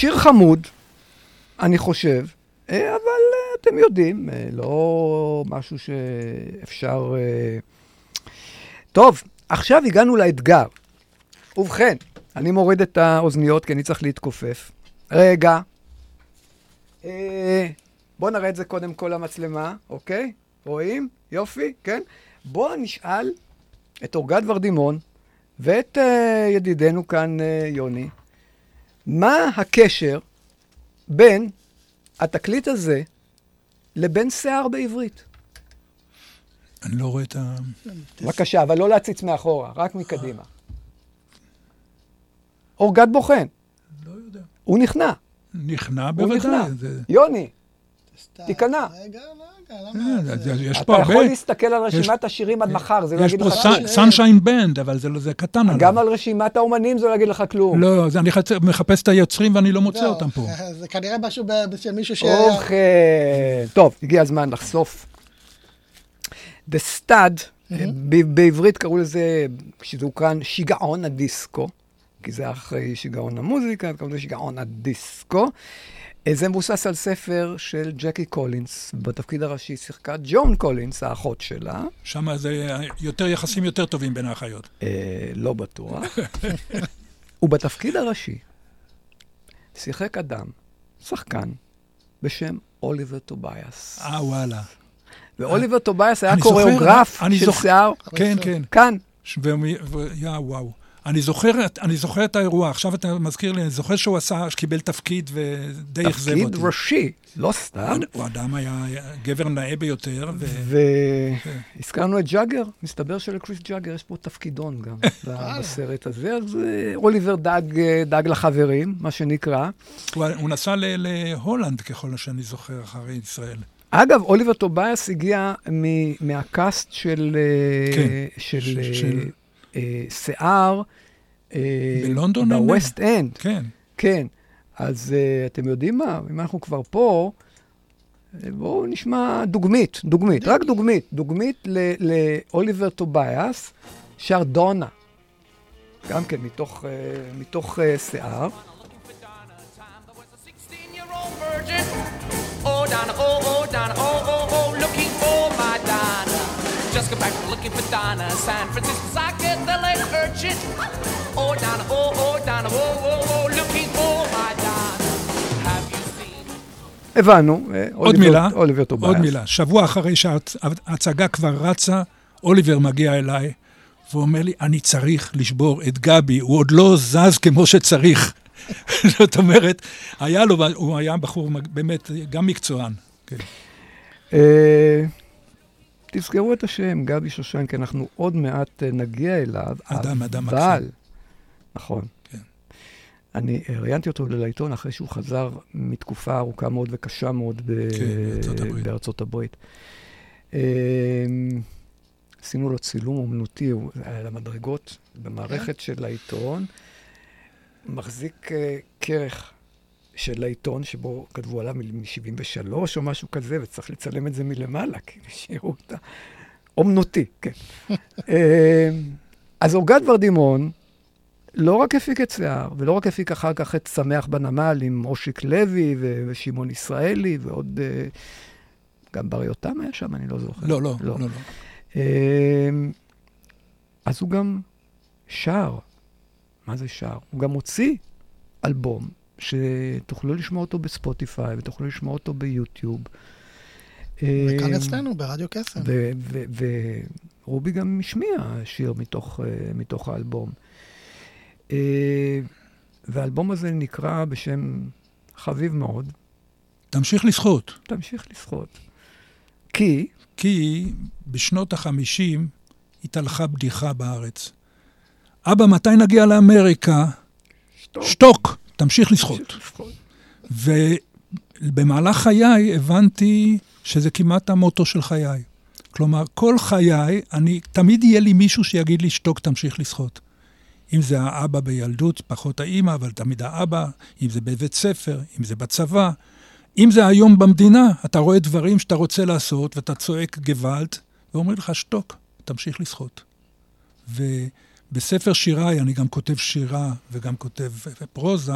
A: שיר חמוד, אני חושב, אה, אבל אה, אתם יודעים, אה, לא משהו שאפשר... טוב, עכשיו הגענו לאתגר. ובכן, אני מוריד את האוזניות כי אני צריך להתכופף. רגע. בואו נראה את זה קודם כל למצלמה, אוקיי? רואים? יופי, כן? בואו נשאל את אורגד ורדימון ואת ידידנו כאן, יוני, מה הקשר בין התקליט הזה לבין שיער בעברית?
B: אני לא רואה את ה...
A: בבקשה, אבל לא להציץ מאחורה, רק מקדימה. אורגד בוחן.
B: לא יודע.
A: הוא נכנע.
B: נכנע
A: הוא
B: בוודאי.
A: נכנע.
B: זה-
A: יוני. תיכנע.
C: רגע, רגע,
B: אה,
C: למה?
B: זה-
C: זה-
B: יש
A: אתה
B: פה הרבה...
A: יכול להסתכל על
B: יש-
A: רשימת השירים עד מחר, זה לא
B: יש
A: יגיד
B: פה
A: לך כלום.
B: Sunshine Band, אבל זה לא- זה קטן עליו.
A: גם על רשימת האומנים זה לא יגיד לך כלום.
B: לא, זה- אני מחפש את היוצרים ואני לא מוצא
C: לא,
B: אותם פה.
C: זה כנראה משהו ב- של מישהו ש...
A: ובכן, טוב, הגיע הזמן לחשוף. The Stud, ב- בעברית קראו לזה, כשזה הוקרן, שיגעון הדיסקו, כי זה אחרי שיגעון המוזיקה, קראו לזה שיגעון הדיסקו. אה, זה מבוסס על ספר של ג'קי קולינס, בתפקיד הראשי שיחקה ג'ואן קולינס, האחות שלה.
B: שם זה יותר יחסים יותר טובים בין האחיות.
A: אה, לא בטוח. (laughs) ובתפקיד הראשי שיחק אדם, שחקן, בשם אוליבר טוביאס.
B: אה, וואלה.
A: ואוליבר טוביאס היה קוריאוגרף
B: אני
A: של שיער
B: כן, כן.
A: כאן.
B: ומי- ו- יא, וואו. אני זוכר, אני זוכר את האירוע, עכשיו אתה מזכיר לי, אני זוכר שהוא עשה, שקיבל תפקיד ודי אכזב אותי.
A: תפקיד ראשי, לא סתם.
B: הוא אדם היה גבר נאה ביותר.
A: והזכרנו את ג'אגר, מסתבר שלקריס ג'אגר יש פה תפקידון גם (laughs) בסרט הזה, אז אה, אוליבר דאג אה, דאג לחברים, מה שנקרא.
B: הוא, נסע להולנד, ככל שאני זוכר, אחרי ישראל.
A: אגב, אוליבר טוביאס הגיע מה cast של, אה,
B: כן,
A: של, אה, שיער. אה,
B: בלונדון? ב
A: West End.
B: כן.
A: כן. אז אה, אתם יודעים מה, אם אנחנו כבר פה, אה, בואו נשמע דוגמית, דוגמית, רק דוגמית, דוגמית לאוליבר טובייס, שר דונה, גם כן מתוך, אה, מתוך אה, שיער.
F: Oh, Donna, oh, oh, Donna, oh, oh, oh, looking for my Donna. Just come back, look Donna. San Francisco's I get the late urchin. Oh, Donna, oh, oh, Donna, oh, oh, oh, looking for my Donna. Have you seen?
A: הבנו. אה,
B: עוד מילה,
A: אוליבר טובייס.
B: עוד מילה. שבוע אחרי שההצגה כבר רצה, אוליבר מגיע אליי ואומר לי, אני צריך לשבור את גבי, הוא עוד לא זז כמו שצריך. (laughs) זאת אומרת, היה לו, הוא היה בחור באמת גם מקצוען. כן.
A: תזכרו את השם, גבי שושן, כי אנחנו עוד מעט אה, נגיע אליו.
B: אדם, אדם
A: אבל,
B: מקסים.
A: נכון.
B: כן.
A: אני אה, ראיינתי אותו לעיתון אחרי שהוא חזר מתקופה ארוכה מאוד וקשה מאוד ב-
B: כן, בארצות הברית.
A: בארצות הברית. אה, עשינו לו צילום אומנותי, על המדרגות במערכת של העיתון, מחזיק כרך של העיתון, שבו כתבו עליו מ-73 או משהו כזה, וצריך לצלם את זה מלמעלה, כי השאירו אותה. אומנותי, כן. (laughs) אה, אז אורגד ורדימון לא רק הפיק את שיער, ולא רק הפיק אחר כך את שמח בנמל עם אושיק לוי ושמעון ישראלי ועוד... אה, גם בר יותם היה שם, אני לא זוכר.
B: לא, לא, לא, לא.
A: אה, אז הוא גם שר. מה זה שר? הוא גם הוציא אלבום שתוכלו לשמוע אותו בספוטיפיי ותוכלו לשמוע אותו ביוטיוב.
C: וכאן
A: אה,
C: אצלנו, ברדיו קסם.
A: ורובי גם השמיע שיר מתוך, אה, מתוך האלבום. אה, והאלבום הזה נקרא בשם חביב מאוד,
B: תמשיך לשחות.
A: תמשיך לשחות. כי,
B: כי בשנות החמישים התהלכה בדיחה בארץ. אבא, מתי נגיע לאמריקה?
A: שתוק.
B: שתוק, תמשיך לשחות. ובמהלך חיי הבנתי שזה כמעט המוטו של חיי. כלומר, כל חיי, אני, תמיד יהיה לי מישהו שיגיד לי, שתוק, תמשיך לשחות. אם זה האבא בילדות, פחות האימא, אבל תמיד האבא, אם זה בבית ספר, אם זה בצבא. אם זה היום במדינה, אתה רואה דברים שאתה רוצה לעשות, ואתה צועק גוואלד, ואומרים לך, שתוק, תמשיך לשחות. ובספר שיריי, אני גם כותב שירה וגם כותב פרוזה,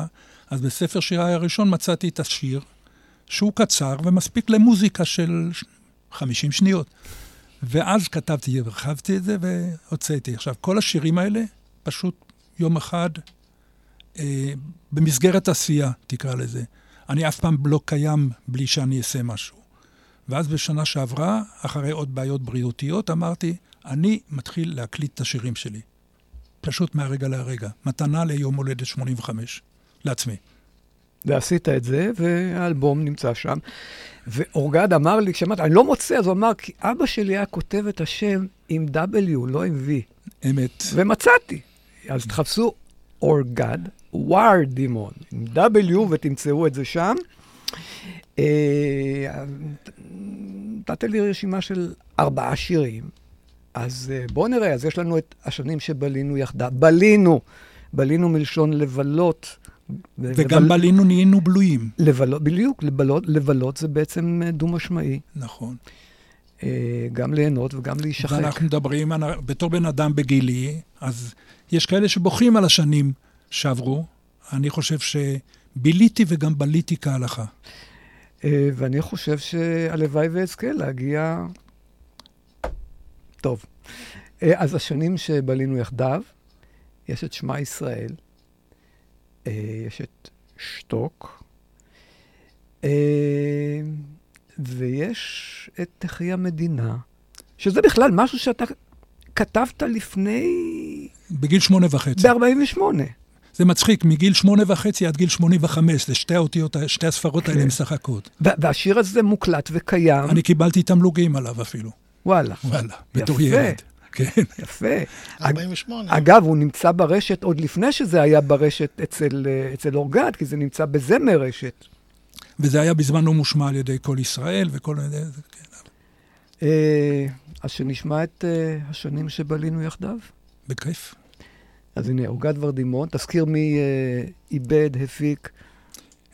B: אז בספר שיריי הראשון מצאתי את השיר, שהוא קצר ומספיק למוזיקה של 50 שניות. ואז כתבתי, הרחבתי את זה והוצאתי. עכשיו, כל השירים האלה, פשוט יום אחד, אה, במסגרת עשייה, תקרא לזה. אני אף פעם לא קיים בלי שאני אעשה משהו. ואז בשנה שעברה, אחרי עוד בעיות בריאותיות, אמרתי, אני מתחיל להקליט את השירים שלי. פשוט מהרגע להרגע. מתנה ליום הולדת 85, לעצמי.
A: ועשית את זה, והאלבום נמצא שם. ואורגד אמר לי, כשאמרת, אני לא מוצא, אז הוא אמר, כי אבא שלי היה כותב את השם עם W, לא עם V.
B: אמת.
A: ומצאתי. אז תחפשו אורגד, ווארדימון, עם W, ותמצאו את זה שם. אה, נתת לי רשימה של ארבעה שירים. אז אה, בואו נראה, אז יש לנו את השנים שבלינו יחדיו. בלינו, בלינו מלשון לבלות.
B: וגם בלינו נהיינו בלויים.
A: לבלות, בדיוק, לבלות, לבלות זה בעצם אה, דו-משמעי.
B: נכון.
A: אה, גם ליהנות וגם להישחק.
B: ואנחנו מדברים, אני- בתור בן אדם בגילי, אז יש כאלה שבוכים על השנים שעברו. אני חושב שביליתי וגם בליתי כהלכה.
A: ואני חושב שהלוואי ואזכה להגיע... טוב. אה, אז השנים שבלינו יחדיו, יש את שמע ישראל, אה, יש את שתוק, אה, ויש את תחי המדינה, שזה בכלל משהו שאתה כתבת לפני...
B: בגיל שמונה וחצי.
A: ב-48.
B: זה מצחיק, מגיל שמונה וחצי עד גיל שמונים וחמש, זה שתי האותיות, שתי הספרות האלה
A: כן.
B: משחקות.
A: וה- והשיר הזה מוקלט וקיים.
B: אני קיבלתי תמלוגים עליו אפילו.
A: וואלה.
B: וואלה, בתור
A: יפה.
B: ילד. כן.
A: יפה. (laughs)
C: 48.
A: אגב, הוא נמצא ברשת עוד לפני שזה היה ברשת אצל, אצל אורגד, כי זה נמצא בזמר רשת.
B: וזה היה בזמנו מושמע על ידי כל ישראל וכל... כן,
A: אה, אז שנשמע את אה, השנים שבלינו יחדיו.
B: בכיף.
A: אז הנה, אורגד ורדימון, תזכיר מי אה, איבד, הפיק,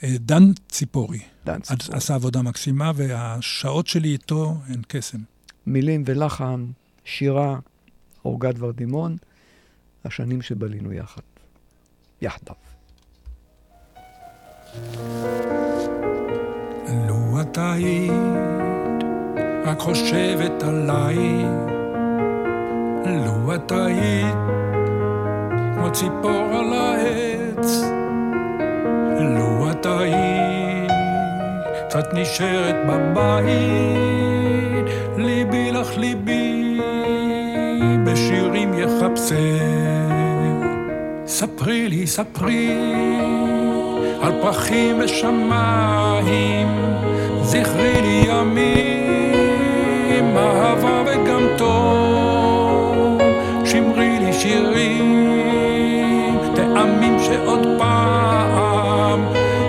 B: דן ציפורי.
A: דן ציפורי.
B: עשה עבודה מקסימה, והשעות שלי איתו הן קסם.
A: מילים ולחן, שירה, אורגד ורדימון, השנים שבלינו יחד. יחדיו.
B: לו אתה את היית רק חושבת עליי, לו את היית כמו ציפור על העץ, לו את היית קצת נשארת בבית, ליבי בשירים יחפשך. ספרי לי, ספרי על פרחים ושמיים, זכרי לי ימים, אהבה וגם טוב, שמרי לי שירים, טעמים שעוד פעם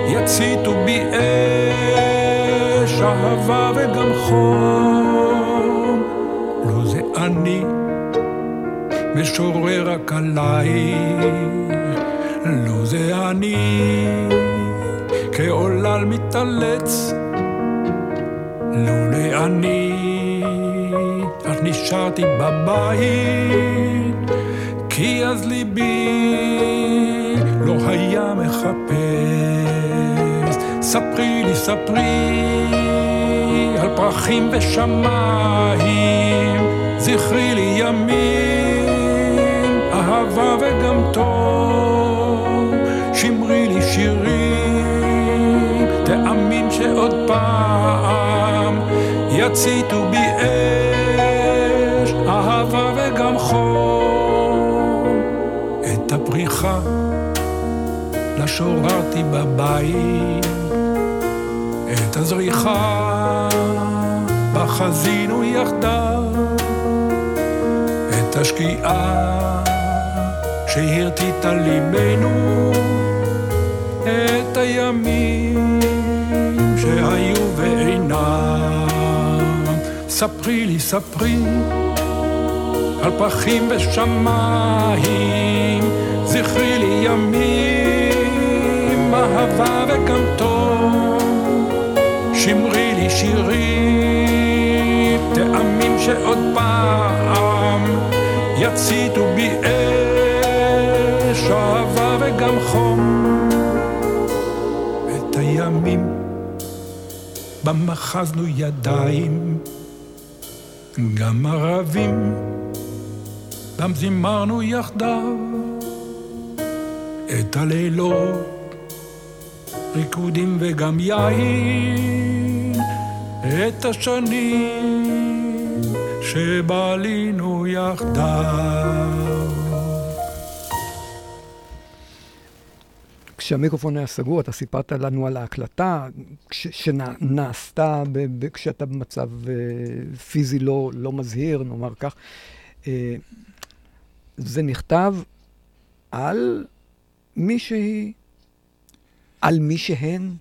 B: יציתו בי אש, אהבה וגם אני, משורר רק עלייך, לא זה אני, כעולל מתעלץ, לולא אני, אך נשארתי בבית, כי אז ליבי לא היה מחפש. ספרי לי, ספרי על פרחים ושמיים, זכרי לי ימים, אהבה וגם טוב, שמרי לי שירים, טעמים שעוד פעם יציתו בי אש, אהבה וגם חום. את הפריחה לשוררתי בבית, את הזריחה בה חזינו יחדיו, השקיעה שהרטיטה ליבנו, את הימים שהיו ואינם. ספרי לי, ספרי על פרחים ושמיים, זכרי לי ימים, אהבה וגם טוב, שמרי לי שירים, טעמים שעוד פעם יציתו בי אש, אהבה וגם חום. את הימים במחזנו ידיים, גם ערבים, גם זימרנו יחדיו את הלילות, ריקודים וגם יין, את השנים שבלינו יחדיו.
A: כשהמיקרופון היה סגור, אתה סיפרת לנו על ההקלטה שנעשתה כשאתה במצב אה, פיזי לא, לא מזהיר, נאמר כך. אה, זה נכתב על מישהי, על מי שהן.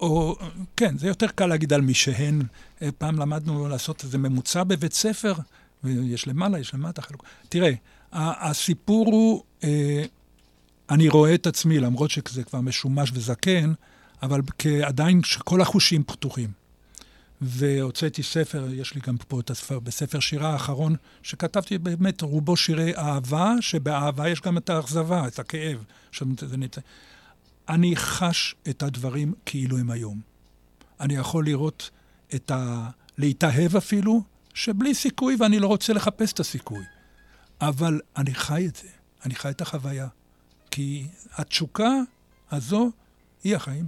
B: או, כן, זה יותר קל להגיד על מי שהן. אה, פעם למדנו לעשות איזה ממוצע בבית ספר, ויש למעלה, יש למטה חלוק. תראה, הסיפור הוא, אה, אני רואה את עצמי, למרות שזה כבר משומש וזקן, אבל עדיין כל החושים פתוחים. והוצאתי ספר, יש לי גם פה את הספר, בספר שירה האחרון, שכתבתי באמת רובו שירי אהבה, שבאהבה יש גם את האכזבה, את הכאב. שזה נת... אני חש את הדברים כאילו הם היום. אני יכול לראות את ה... להתאהב אפילו, שבלי סיכוי, ואני לא רוצה לחפש את הסיכוי. אבל אני חי את זה, אני חי את החוויה. כי התשוקה הזו היא החיים.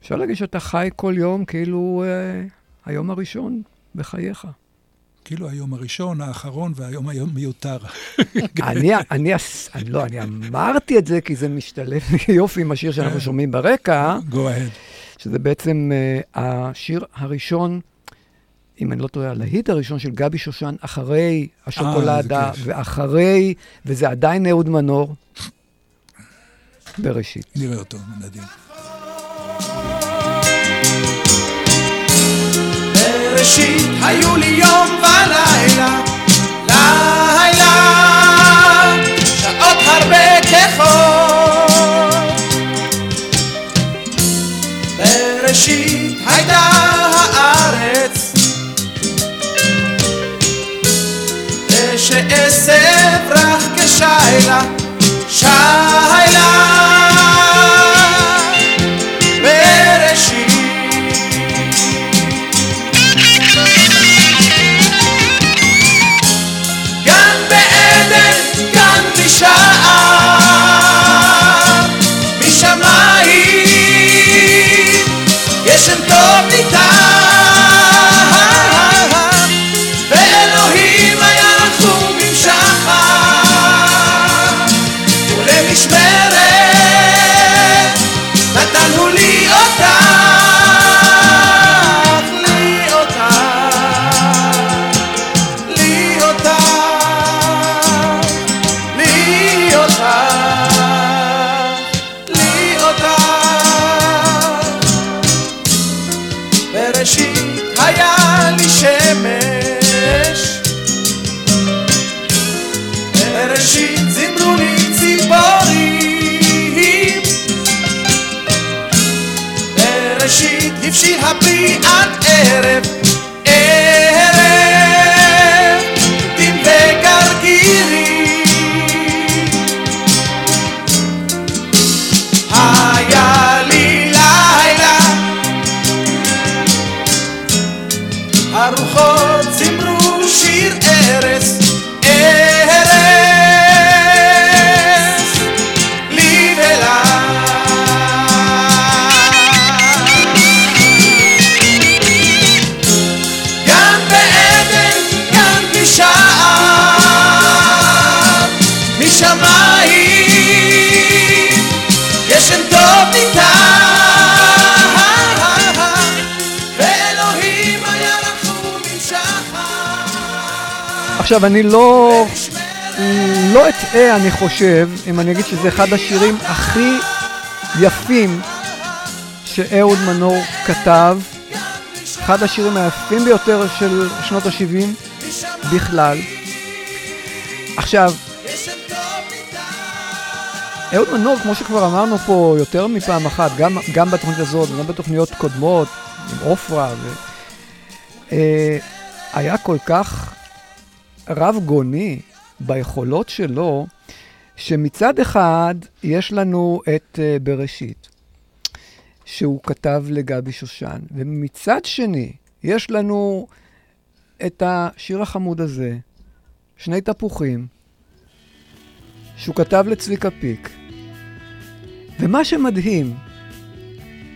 A: אפשר להגיד שאתה חי כל יום כאילו אה, היום הראשון בחייך.
B: כאילו היום הראשון, האחרון והיום היום מיותר. (laughs)
A: אני, אני, אני, לא, אני אמרתי את זה כי זה משתלב (laughs) יופי עם השיר שאנחנו שומעים ברקע,
B: Go ahead.
A: שזה בעצם אה, השיר הראשון, אם אני לא טועה, הלהיט הראשון של גבי שושן, אחרי השוקולדה,
B: כיף.
A: ואחרי, וזה עדיין אהוד מנור, בראשית.
B: נראה אותו, מדהים.
G: בראשית היו לי יום eres.
A: עכשיו, אני לא... לא אטעה, אני חושב, אם אני אגיד שזה אחד השירים הכי יפים שאהוד מנור כתב, אחד השירים היפים ביותר של שנות ה-70 בכלל. עכשיו, אהוד מנור, כמו שכבר אמרנו פה יותר מפעם אחת, גם, גם בתוכנית הזאת וגם בתוכניות קודמות, עם עופרה, ו... אה, היה כל כך רב גוני ביכולות שלו, שמצד אחד יש לנו את uh, בראשית, שהוא כתב לגבי שושן, ומצד שני יש לנו את השיר החמוד הזה, שני תפוחים, שהוא כתב לצביקה פיק. ומה שמדהים,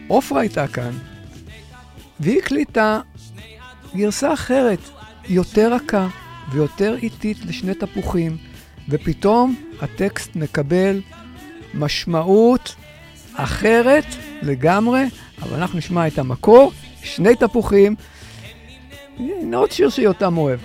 A: עופרה הייתה כאן, והיא הקליטה גרסה אחרת, יותר רכה ויותר איטית לשני תפוחים, ופתאום הטקסט מקבל משמעות אחרת לגמרי, אבל אנחנו נשמע את המקור, שני תפוחים. הנה עוד שיר שיותם אוהב.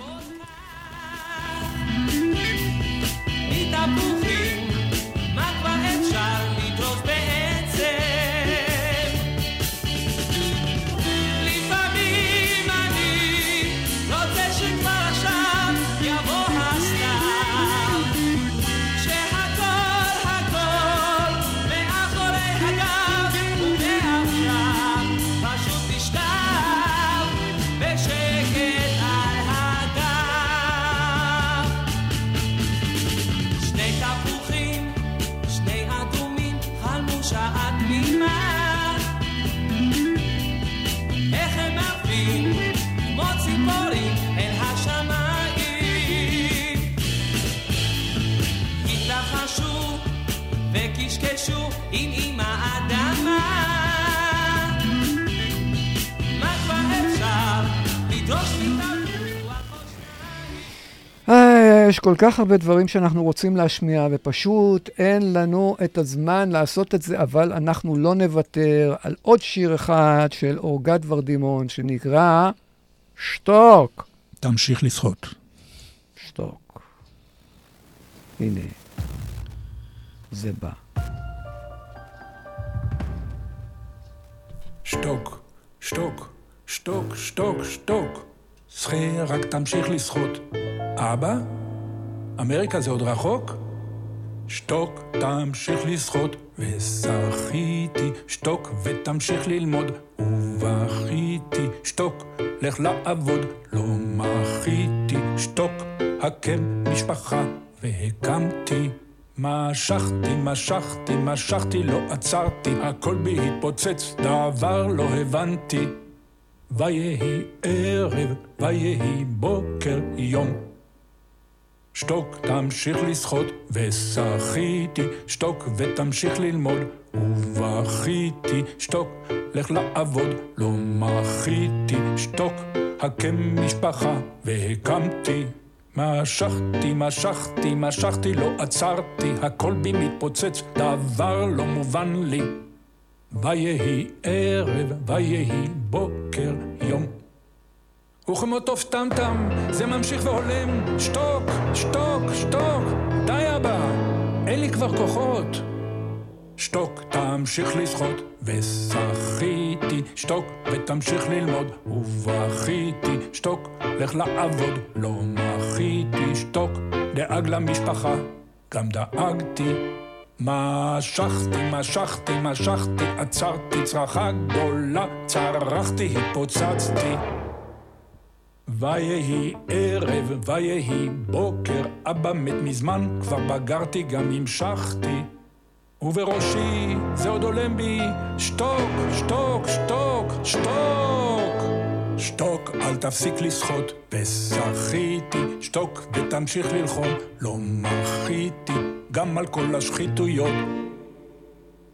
F: עם אמא אדמה. מה כבר אפשר לדרוש מאיתנו?
A: יש כל כך הרבה דברים שאנחנו רוצים להשמיע, ופשוט אין לנו את הזמן לעשות את זה, אבל אנחנו לא נוותר על עוד שיר אחד של אורגד ורדימון, שנקרא שתוק.
B: תמשיך לשחות.
A: שתוק. הנה, זה בא.
B: שתוק, שתוק, שתוק, שתוק, שתוק. שחה, רק תמשיך לשחות. אבא? אמריקה זה עוד רחוק? שתוק, תמשיך לשחות, ושחיתי, שתוק ותמשיך ללמוד, ובכיתי, שתוק, לך לעבוד, לא מחיתי, שתוק, הקם משפחה, והקמתי. משכתי, משכתי, משכתי, לא עצרתי, הכל בי התפוצץ, דבר לא הבנתי. ויהי ערב, ויהי בוקר יום. שתוק, תמשיך לשחות, ושחיתי, שתוק ותמשיך ללמוד, ובכיתי, שתוק, לך לעבוד, לא מחיתי, שתוק, הקם משפחה, והקמתי. משכתי, משכתי, משכתי, לא עצרתי, הכל בי מתפוצץ, דבר לא מובן לי. ויהי ערב, ויהי בוקר יום. וכמו תוף טם-טם, זה ממשיך והולם, שתוק, שתוק, שתוק, די אבא, אין לי כבר כוחות. שתוק, תמשיך לשחות, ושחיתי, שתוק, ותמשיך ללמוד, ובכיתי, שתוק, לך לעבוד, לא מחיתי, שתוק, דאג למשפחה, גם דאגתי. משכתי, משכתי, משכתי, עצרתי צרחה גדולה, צרחתי, התפוצצתי. ויהי ערב, ויהי בוקר, אבא מת מזמן, כבר בגרתי, גם המשכתי. ובראשי זה עוד הולם בי, שתוק, שתוק, שתוק, שתוק. שתוק, אל תפסיק לשחות, ושחיתי, שתוק ותמשיך ללחום, לא מחיתי, גם על כל השחיתויות.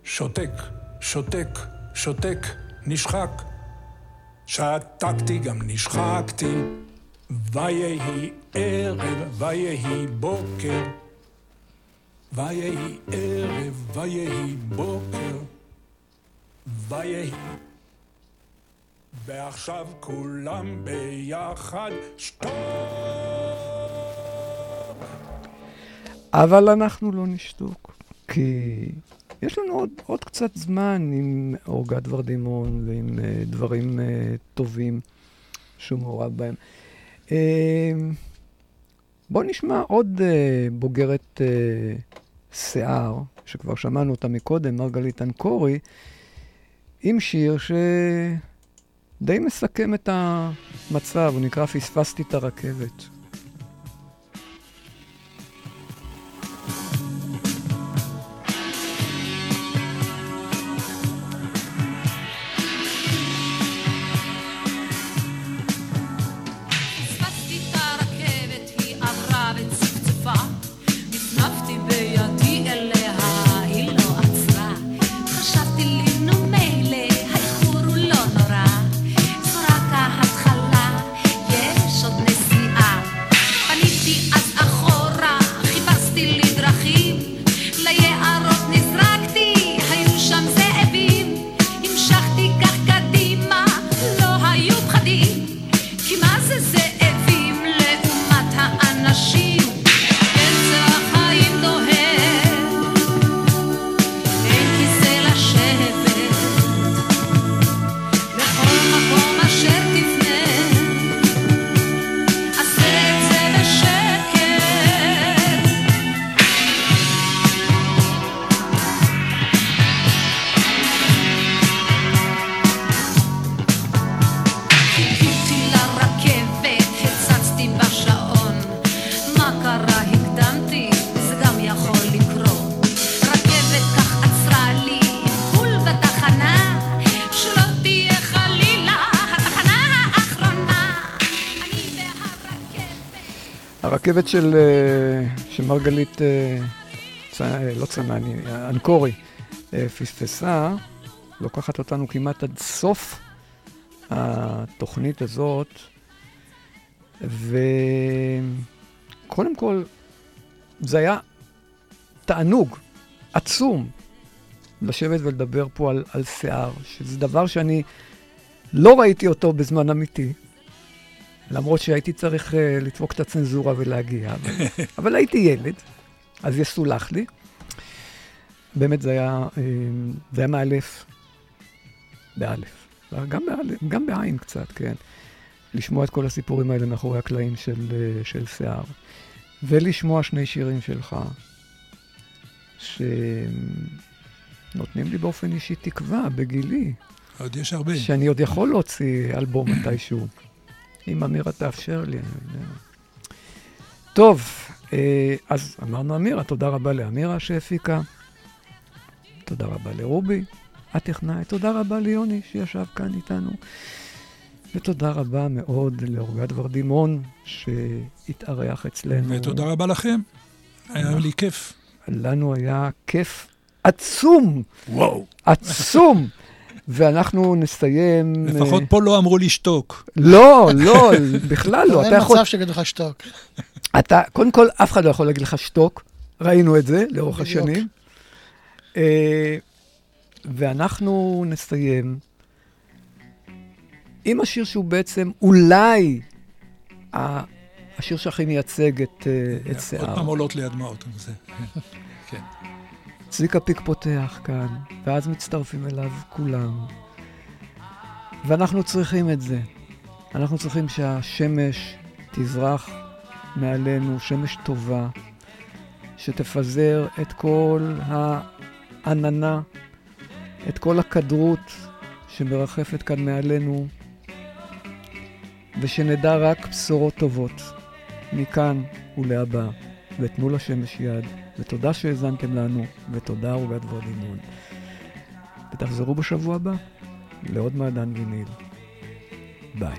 B: שותק, שותק, שותק, נשחק. שתקתי, גם נשחקתי. ויהי ערב, ויהי בוקר. ויהי ערב, ויהי בוקר. ויהי... ועכשיו כולם ביחד שתוק.
A: אבל אנחנו לא נשתוק, כי יש לנו עוד, עוד קצת זמן עם אורגד ורדימון ועם uh, דברים uh, טובים שהוא מעורב בהם. Uh, בואו נשמע עוד uh, בוגרת uh, שיער, שכבר שמענו אותה מקודם, מרגלית אנקורי, עם שיר שדי מסכם את המצב, הוא נקרא פספסתי את הרכבת.
H: הרכבת
A: של, אה, של מרגלית, אה, צ... אה, לא צנעני, אנקורי, פספסה, לוקחת אותנו כמעט עד סוף התוכנית הזאת, וקודם כל, זה היה תענוג עצום לשבת ולדבר פה על, על שיער, שזה דבר שאני לא ראיתי אותו בזמן אמיתי. למרות שהייתי צריך uh, לדפוק את הצנזורה ולהגיע, אבל, (laughs) אבל הייתי ילד, אז יסולח לי. באמת זה היה, uh, זה היה מאלף, באלף, גם, באלף, גם בעין קצת, כן. לשמוע את כל הסיפורים האלה מאחורי הקלעים של, uh, של שיער, ולשמוע שני שירים שלך, שנותנים לי באופן אישי תקווה בגילי.
B: עוד יש הרבה.
A: שאני עוד יכול להוציא אלבום (clears throat) מתישהו. אם אמירה תאפשר לי. טוב, אה, אז אמרנו אמירה, תודה רבה לאמירה שהפיקה. תודה רבה לרובי, הטכנאי. תודה רבה ליוני שישב כאן איתנו. ותודה רבה מאוד לאורגד ורדימון שהתארח אצלנו.
B: ותודה רבה לכם, היה לי כיף.
A: לנו היה כיף עצום.
B: וואו.
A: עצום. ואנחנו נסיים...
B: לפחות
A: אה,
B: פה לא אמרו לשתוק.
A: לא, לא, בכלל לא. אתה
C: אין. מצב שיגידו לך שתוק.
A: אתה, קודם כל, אף אחד לא יכול להגיד לך שתוק. ראינו את זה לאורך. השנים. אה,
E: ואנחנו נסיים עם השיר שהוא בעצם אולי השיר שהכי מייצג את, אה, את שיער.
B: עוד פעם עולות לי הדמעות. זה, כן.
E: צביקה פיק פותח כאן, ואז מצטרפים אליו כולם. ואנחנו צריכים את זה. אנחנו צריכים שהשמש תזרח מעלינו, שמש טובה, שתפזר את כל העננה, את כל הכדרות שמרחפת כאן מעלינו, ושנדע רק בשורות טובות מכאן ולהבא, ותנו לשמש יד, ותודה שהאזנתם לנו, ותודה ערוגת ורדימון. ותחזרו בשבוע הבא לעוד מעדן ויניל. ביי.